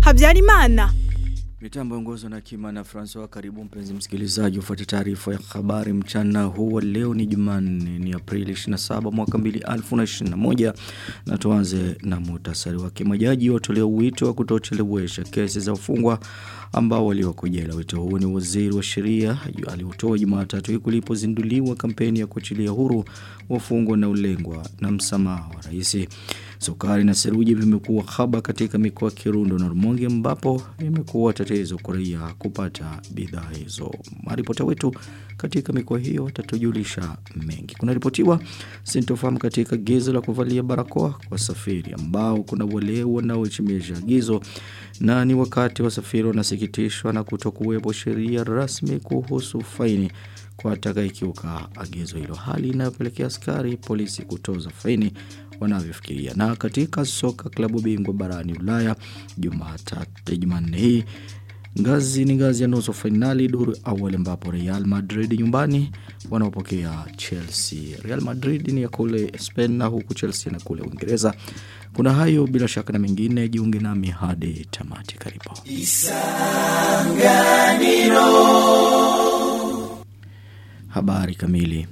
Habyarimana. Mitambo ongozwa na Kima na François karibu mpenzi msikilizaji ufuate taarifa ya habari mchana huu leo ni Jumanne ni Aprili 27 mwaka 2021 na tuanze na muhtasari wake. Majaji watolea wito wa kutochelewesha kesi za ufungwa ambao walioko jela. Wito huu ni waziri wa sheria aliotoa Jumatatu hii kulipozinduliwa kampeni ya kuachilia huru wafungwa na ulengwa na msamaha wa rais Sukari na seruji vimekuwa haba katika mikoa Kirundo na Rumonge ambapo imekuwa tatizo kwa raia kupata bidhaa hizo. Maripota wetu katika mikoa hiyo watatujulisha mengi. Kuna ripotiwa sintofahamu katika gizo la kuvalia barakoa kwa safiri ambao kuna wale wanaoheshimisha agizo na ni wakati wasafiri wanasikitishwa na kutokuwepo sheria rasmi kuhusu faini kwa atakayekiuka agizo hilo hali inayopelekea askari polisi kutoza faini wanavyofikiria. Na katika soka klabu bingwa barani Ulaya Jumatatu Jumanne hii ngazi ni ngazi ya nusu fainali duru awali ambapo Real Madrid nyumbani wanaopokea Chelsea. Real Madrid ni ya kule Spain na huku Chelsea na kule Uingereza. Kuna hayo bila shaka na mengine jiunge nami hadi tamati karibu. Habari kamili.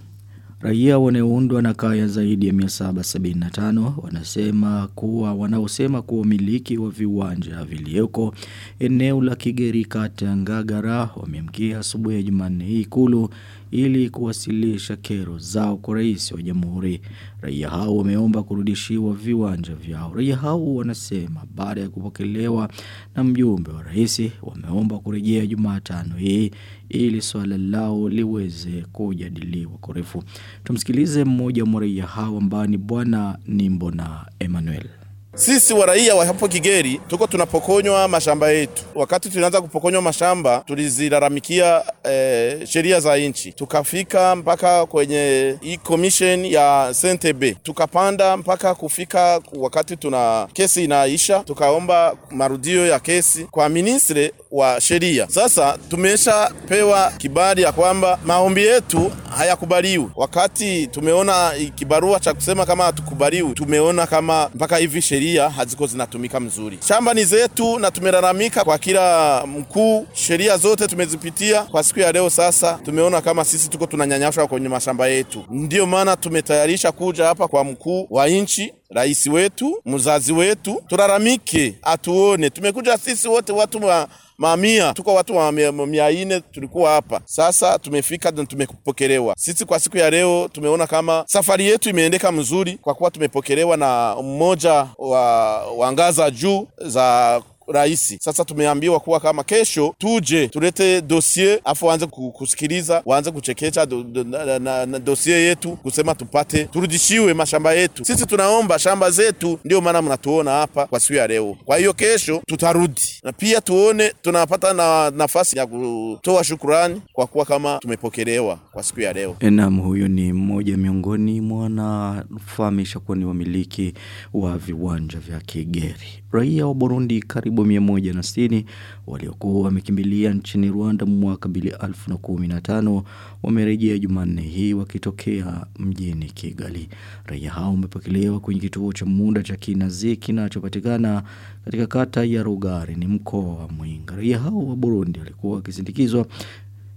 Raia wanaoundwa na kaya zaidi ya 775 wanasema kuwa wanaosema kuwa umiliki wa viwanja vilioko eneo la Kigeri kata Ngagara wamemkia asubuhi ya Jumanne hii ikulu ili kuwasilisha kero zao kwa rais wa jamhuri. Raia hao wameomba kurudishiwa viwanja vyao. Raia hao wanasema baada ya kupokelewa na mjumbe wa rais wameomba kurejea Jumatano hii ili swala lao liweze kujadiliwa kwa. Tumsikilize mmoja wa raia hao ambaye ni bwana nimbo na Emmanuel. Sisi wa raia wa hapo Kigeri tuko tunapokonywa mashamba yetu. Wakati tulianza kupokonywa mashamba, tulizilalamikia eh, sheria za nchi, tukafika mpaka kwenye hii commission ya Sentebe, tukapanda mpaka kufika wakati tuna kesi inaisha, tukaomba marudio ya kesi kwa ministre wa sheria. Sasa tumeshapewa kibali ya kwamba maombi yetu hayakubaliwi. Wakati tumeona kibarua cha kusema kama hatukubaliwi, tumeona kama mpaka hivi sheria haziko zinatumika mzuri. Shamba ni zetu na tumelalamika kwa kila mkuu, sheria zote tumezipitia. Kwa siku ya leo sasa tumeona kama sisi tuko tunanyanyashwa kwenye mashamba yetu, ndiyo maana tumetayarisha kuja hapa kwa mkuu wa nchi rais wetu, mzazi wetu, tulalamike, atuone. Tumekuja sisi wote watu wa mamia, tuko watu wa mia, ine tulikuwa hapa. Sasa tumefika na tumepokelewa. Sisi kwa siku ya leo tumeona kama safari yetu imeendeka mzuri, kwa kuwa tumepokelewa na mmoja wa, wa ngaza juu za rahisi. Sasa tumeambiwa kuwa kama kesho tuje tulete dosie afu waanze kusikiliza, waanze kuchekecha do, do, na, na, na dosie yetu kusema tupate turudishiwe mashamba yetu. Sisi tunaomba shamba zetu, ndio maana mnatuona hapa kwa siku ya leo. Kwa hiyo kesho tutarudi na pia tuone tunapata na nafasi ya kutoa shukurani kwa kuwa kama tumepokelewa kwa siku ya leo. Naam, huyu ni mmoja miongoni mwa wanafahamisha kuwa ni wamiliki wa viwanja vya Kigeri. Raia wa Burundi karibu 160 waliokuwa wamekimbilia nchini Rwanda mwaka 2015 wamerejea Jumanne hii wakitokea mjini Kigali. Raia hao wamepokelewa kwenye kituo cha muda cha Kinazi kinachopatikana katika kata ya Rugari ni mkoa wa Mwinga. Raia hao wa Burundi walikuwa wakisindikizwa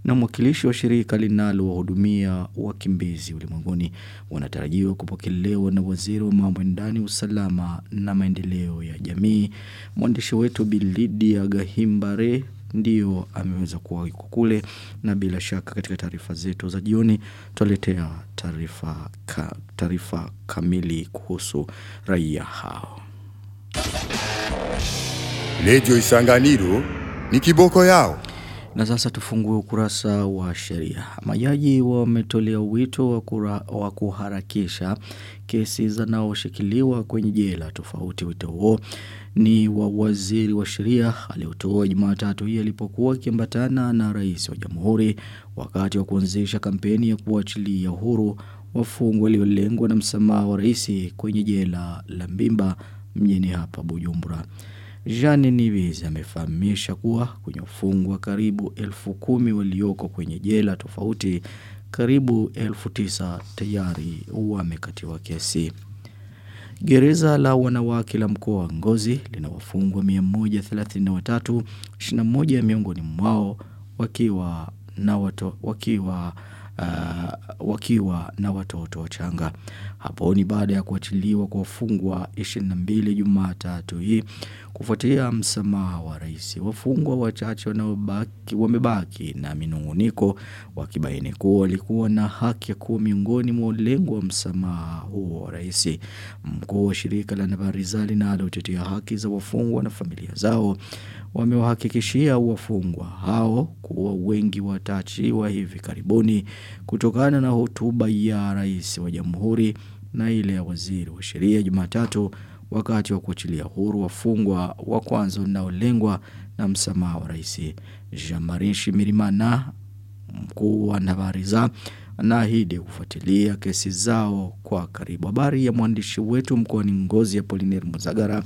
na mwakilishi wa shirika linalowahudumia wakimbizi ulimwenguni. Wanatarajiwa kupokelewa na waziri wa mambo ndani usalama na maendeleo ya jamii. Mwandishi wetu Bilidia Gahimbare ndio ameweza kuwa kule. Na bila shaka katika taarifa zetu za jioni tutaletea taarifa ka, taarifa kamili kuhusu raia hao. Redio Isanganiro ni kiboko yao. Na sasa tufungue ukurasa wa sheria. Majaji wametolea wito wa, kuharakisha kesi zinazoshikiliwa kwenye jela tofauti. Wito huo ni wa waziri wa sheria aliotoa Jumatatu hii alipokuwa akiambatana na rais wa jamhuri wakati wa kuanzisha kampeni ya kuachilia uhuru wafungwa waliolengwa na msamaha wa rais kwenye jela la Mbimba mjini hapa Bujumbura. Jeanne Nibizi amefahamisha kuwa kwenye ufungwa karibu elfu kumi walioko kwenye jela tofauti karibu elfu tisa tayari wamekatiwa kesi. Gereza la wanawake la mkoa wa Ngozi lina wafungwa 133, 21 miongoni mwao wakiwa na wato, wakiwa uh, wakiwa na watoto wachanga. Hapo ni baada ya kuachiliwa kwa wafungwa 22 Jumatatu hii kufuatia msamaha wa rais. Wafungwa wachache wanaobaki wamebaki na minunguniko wakibaini kuwa walikuwa na haki ya kuwa miongoni mwa lengo wa msamaha huo wa rais. Mkuu wa shirika la Nabariza linalotetea haki za wafungwa na familia zao wamewahakikishia wafungwa hao kuwa wengi wataachiwa hivi karibuni kutokana na hotuba ya rais wa jamhuri na ile ya waziri wa sheria Jumatatu wakati wa kuachilia huru wafungwa wa kwanza unaolengwa na msamaha wa rais Jean-Marie Shimirimana mkuu wa Nabariza anaahidi kufuatilia kesi zao kwa karibu. Habari ya mwandishi wetu mkoani Ngozi ya Poliner Muzagara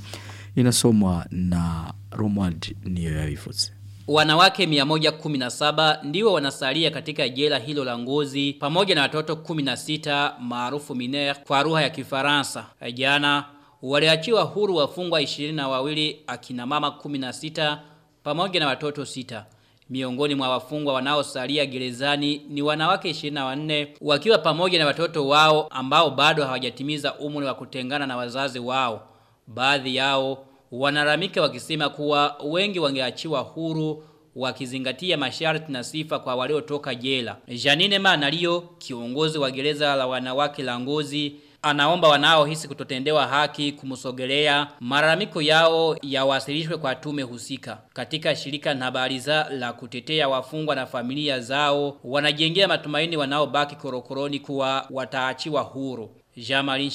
inasomwa na Romuald Niyoyavifuzi. Wanawake 117 ndio wanasalia katika jela hilo la ngozi pamoja na watoto 16 maarufu miner kwa lugha ya Kifaransa. Jana waliachiwa huru wafungwa 22 akina mama 16 pamoja na watoto sita. Miongoni mwa wafungwa wanaosalia gerezani ni wanawake 24 wakiwa pamoja na watoto wao ambao bado hawajatimiza umri wa kutengana na wazazi wao. Baadhi yao wanaramika wakisema kuwa wengi wangeachiwa huru wakizingatia masharti na sifa kwa waliotoka jela. Janine Manalio, kiongozi wa gereza la wanawake la Ngozi, anaomba wanaohisi kutotendewa haki kumsogelea malalamiko yao yawasilishwe kwa tume husika. Katika shirika na habariza la kutetea wafungwa na familia zao, wanajengea matumaini wanaobaki korokoroni kuwa wataachiwa huru. Jean-Marie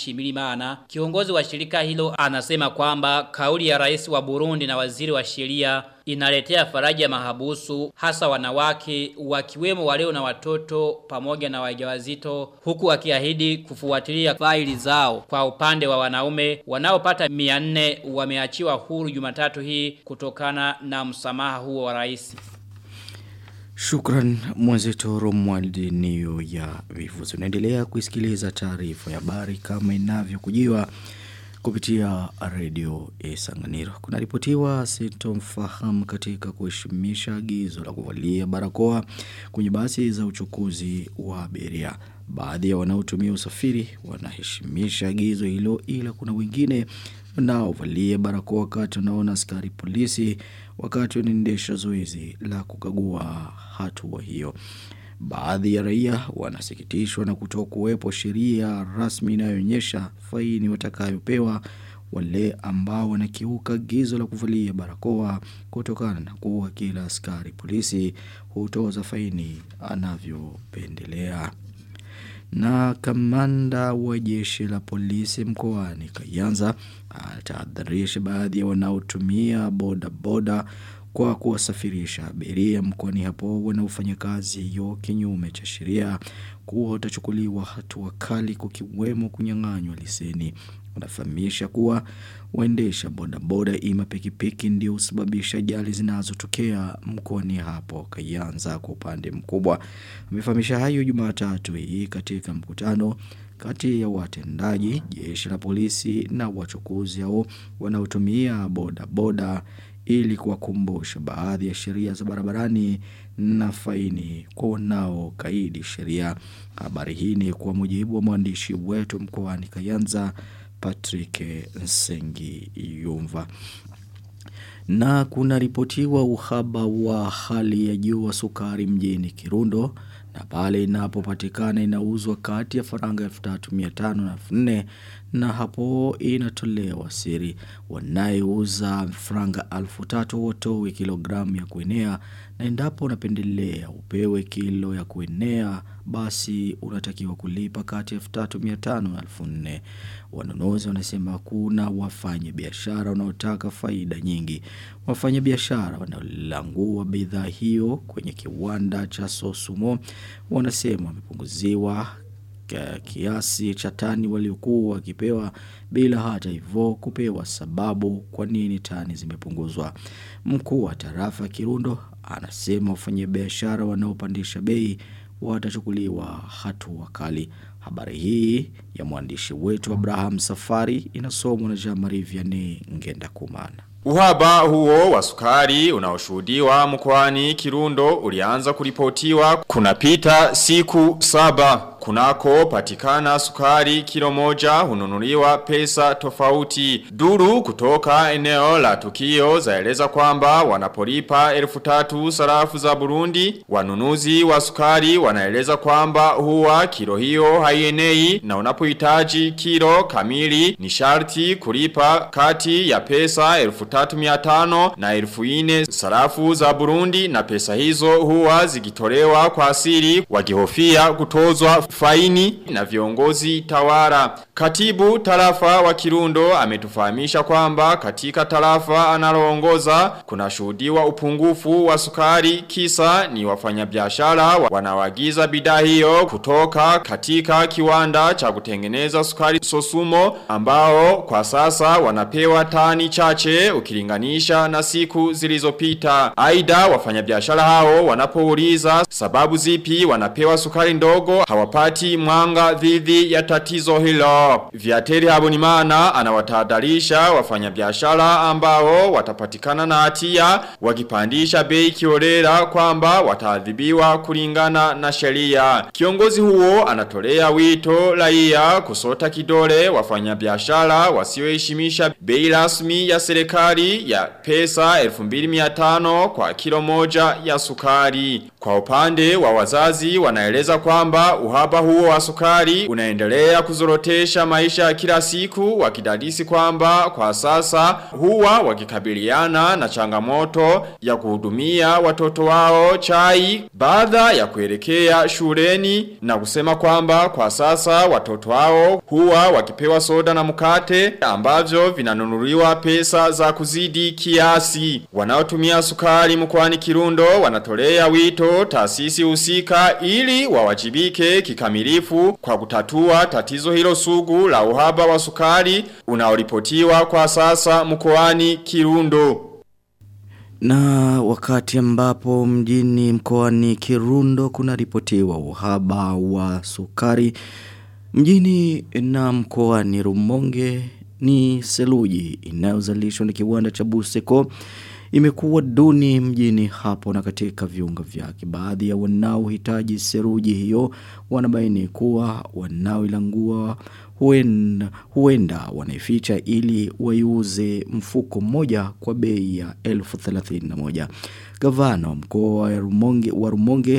kiongozi wa shirika hilo anasema kwamba kauli ya rais wa Burundi na waziri wa sheria inaletea faraja mahabusu hasa wanawake wakiwemo walio na watoto pamoja na wajawazito huku akiahidi kufuatilia faili zao. Kwa upande wa wanaume wanaopata 400 wameachiwa huru Jumatatu hii kutokana na msamaha huo wa rais. Shukran mwenzetu Romwald niyo ya vivuzi. Unaendelea kuisikiliza taarifa ya habari kama inavyokujiwa kupitia redio Isanganiro. Kuna ripotiwa sintomfahamu katika kuheshimisha agizo la kuvalia barakoa kwenye basi za uchukuzi wa abiria. Baadhi ya wanaotumia usafiri wanaheshimisha agizo hilo ila kuna wengine wanaovalia barakoa wakati wanaona askari polisi wakati wanaendesha zoezi la kukagua hatua hiyo. Baadhi ya raia wanasikitishwa na kutokuwepo sheria rasmi inayoonyesha faini watakayopewa wale ambao wanakiuka agizo la kuvalia barakoa kutokana na kuwa kila askari polisi hutoza faini anavyopendelea. Na kamanda wa jeshi la polisi mkoani Kayanza atahadharisha baadhi ya wanaotumia boda boda kwa kuwasafirisha abiria mkoani hapo wanaofanya kazi hiyo kinyume cha sheria kuwa watachukuliwa hatua kali kukiwemo kunyang'anywa leseni. Wanafahamisha kuwa waendesha bodaboda ima pikipiki ndio husababisha ajali zinazotokea mkoani hapo Kayanza kwa upande mkubwa. Amefahamisha hayo Jumatatu hii katika mkutano kati ya watendaji jeshi la polisi na wachukuzi hao wanaotumia bodaboda boda ili kuwakumbusha baadhi ya sheria za barabarani na faini kwa wanaokaidi sheria. Habari hii ni kwa mujibu wa mwandishi wetu mkoani Kayanza Patrick Nsengi Yumva. Na kuna ripotiwa uhaba wa hali ya juu wa sukari mjini Kirundo na pale inapopatikana inauzwa kati ya faranga 3500 na 4000 na hapo inatolewa siri wanayeuza faranga 3000 watoe kilogramu ya kuenea na endapo unapendelea upewe kilo ya kuenea basi unatakiwa kulipa kati ya 3500 na 4000 wanunuzi wanasema kuna wafanya biashara wanaotaka faida nyingi wafanya biashara wanaolangua bidhaa hiyo kwenye kiwanda cha Sosumo wanasema wamepunguziwa kiasi cha tani waliokuwa wakipewa bila hata hivyo kupewa sababu kwa nini tani zimepunguzwa. Mkuu wa tarafa Kirundo anasema wafanyabiashara wanaopandisha bei watachukuliwa hatua kali. Habari hii ya mwandishi wetu Abraham Safari inasomwa na Jean-Marie Vianney Ngenda Kumana. Uhaba huo wa sukari unaoshuhudiwa mkoani Kirundo ulianza kuripotiwa kunapita siku saba. Kunako patikana sukari kilo moja hununuliwa pesa tofauti. Duru kutoka eneo la tukio zaeleza kwamba wanapolipa elfu tatu sarafu za Burundi. Wanunuzi wa sukari wanaeleza kwamba huwa kilo hiyo haienei na unapohitaji kilo kamili ni sharti kulipa kati ya pesa elfu tatu miatano na elfu ine sarafu za Burundi na pesa hizo huwa zikitolewa kwa asili wakihofia kutozwa faini na viongozi tawara. Katibu tarafa wa Kirundo ametufahamisha kwamba katika tarafa analoongoza kuna shuhudiwa upungufu wa sukari kisa ni wafanyabiashara wanawagiza bidhaa hiyo kutoka katika kiwanda cha kutengeneza sukari Sosumo ambao kwa sasa wanapewa tani chache ukilinganisha na siku zilizopita. Aida wafanyabiashara hao wanapouliza sababu zipi wanapewa sukari ndogo hawapati mwanga dhidi ya tatizo hilo. Viateri Habonimana anawatahadharisha wafanyabiashara ambao watapatikana na hatia wakipandisha bei kiolera kwamba watadhibiwa kulingana na sheria. Kiongozi huo anatolea wito raia kusota kidole wafanyabiashara wasioheshimisha bei rasmi ya serikali ya pesa 2500 kwa kilo moja ya sukari. Kwa upande wa wazazi wanaeleza kwamba uhaba huo wa sukari unaendelea kuzorotesha maisha ya kila siku wakidadisi kwamba kwa sasa huwa wakikabiliana na changamoto ya kuhudumia watoto wao chai baada ya kuelekea shuleni na kusema kwamba kwa sasa watoto wao huwa wakipewa soda na mkate ambavyo vinanunuliwa pesa za kuzidi kiasi. Wanaotumia sukari mkoani Kirundo wanatolea wito taasisi husika ili wawajibike kikamilifu kwa kutatua tatizo hilo sugu la uhaba wa sukari unaoripotiwa kwa sasa mkoani Kirundo. Na wakati ambapo mjini mkoani Kirundo kuna ripotiwa uhaba wa sukari mjini na mkoani Rumonge ni seluji inayozalishwa na kiwanda cha Buseko imekuwa duni mjini hapo na katika viunga vyake. Baadhi ya wanaohitaji seruji hiyo wanabaini kuwa wanaoilangua huenda, huenda wanaificha ili waiuze mfuko mmoja kwa bei ya elfu. Gavana wa mkoa wa Rumonge, wa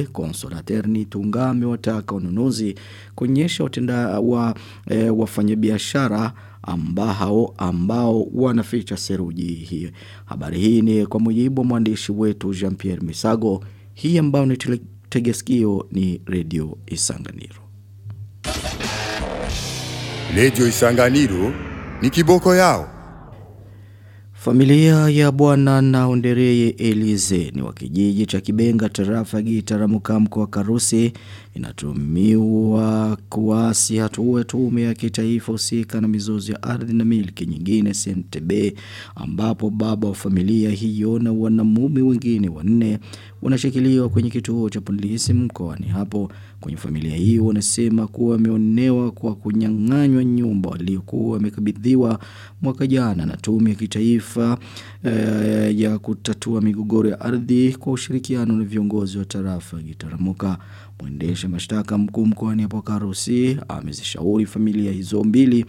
Consolaterni Tunga amewataka wanunuzi kuonyesha wa e, wafanyabiashara ambao ambao wanaficha seruji hii. Habari hii ni kwa mujibu wa mwandishi wetu Jean-Pierre Misago. Hii ambayo ni tegeskio ni Radio Isanganiro. Radio Isanganiro ni kiboko yao. Familia ya bwana na Naondereye Elize ni wa kijiji cha Kibenga tarafa Gitaramuka mkoa wa Karusi inatumiwa kuasi hatua tume ya kitaifa husika na mizozo ya ardhi na miliki nyingine CNTB ambapo baba wa familia hiyo na wanamume wengine wanne wanashikiliwa kwenye kituo cha polisi mkoani hapo. Kwenye familia hiyo wanasema kuwa wameonewa kwa kunyang'anywa nyumba waliokuwa wamekabidhiwa mwaka jana na tume ya kitaifa e, ya kutatua migogoro ya ardhi kwa ushirikiano na viongozi wa tarafa Gitaramuka mwendesha mashtaka mkuu mkoani hapo Karusi amezishauri familia hizo mbili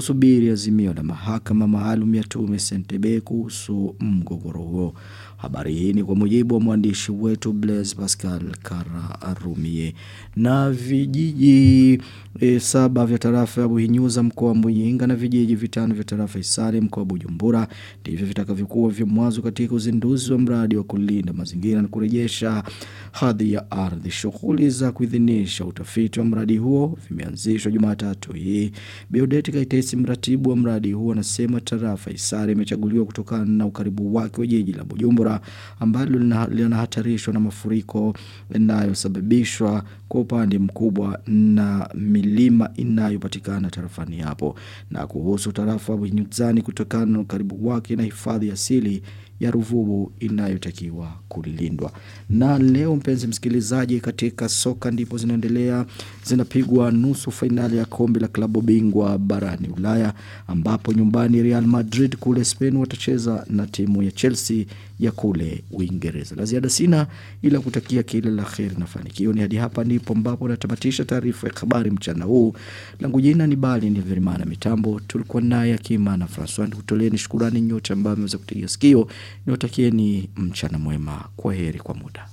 kusubiri azimio la mahakama maalum ya tume Sentebe kuhusu mgogoro huo. Habari hii ni kwa mujibu wa mwandishi wetu Blaise Pascal Kararumie. Na vijiji e, saba vya tarafa ya Buhinyuza mkoa wa Muyinga na vijiji vitano vya tarafa Isare mkoa wa Bujumbura ndivyo vitakavyokuwa vya mwanzo katika uzinduzi wa mradi wa kulinda mazingira na kurejesha hadhi ya ardhi. Shughuli za kuidhinisha utafiti wa mradi huo vimeanzishwa Jumatatu hii. Biodeti Kaitesi mratibu wa mradi huo anasema tarafa Isare imechaguliwa kutokana na ukaribu wake wa jiji la Bujumbura ambalo linahatarishwa na mafuriko yanayosababishwa kwa upande mkubwa na milima inayopatikana tarafani hapo. Na kuhusu tarafa nyuzani kutokana na ukaribu wake na hifadhi asili ya Ruvubu inayotakiwa kulindwa. Na leo mpenzi msikilizaji katika soka ndipo zinaendelea zinapigwa nusu fainali ya kombe la klabu bingwa barani Ulaya ambapo nyumbani Real Madrid kule Spain watacheza na timu ya Chelsea ya kule Uingereza. La ziada sina ila kutakia kila la kheri na fanikio. Ni hadi hapa ndipo ambapo natamatisha taarifa ya habari mchana huu. Langu jina ni Bali ni Verimana mitambo. Tulikuwa naye Akima na Francois. Kutoleeni shukurani nyote ambayo mmeweza kutegea sikio. Niwatakieni mchana mwema. Kwa heri kwa muda.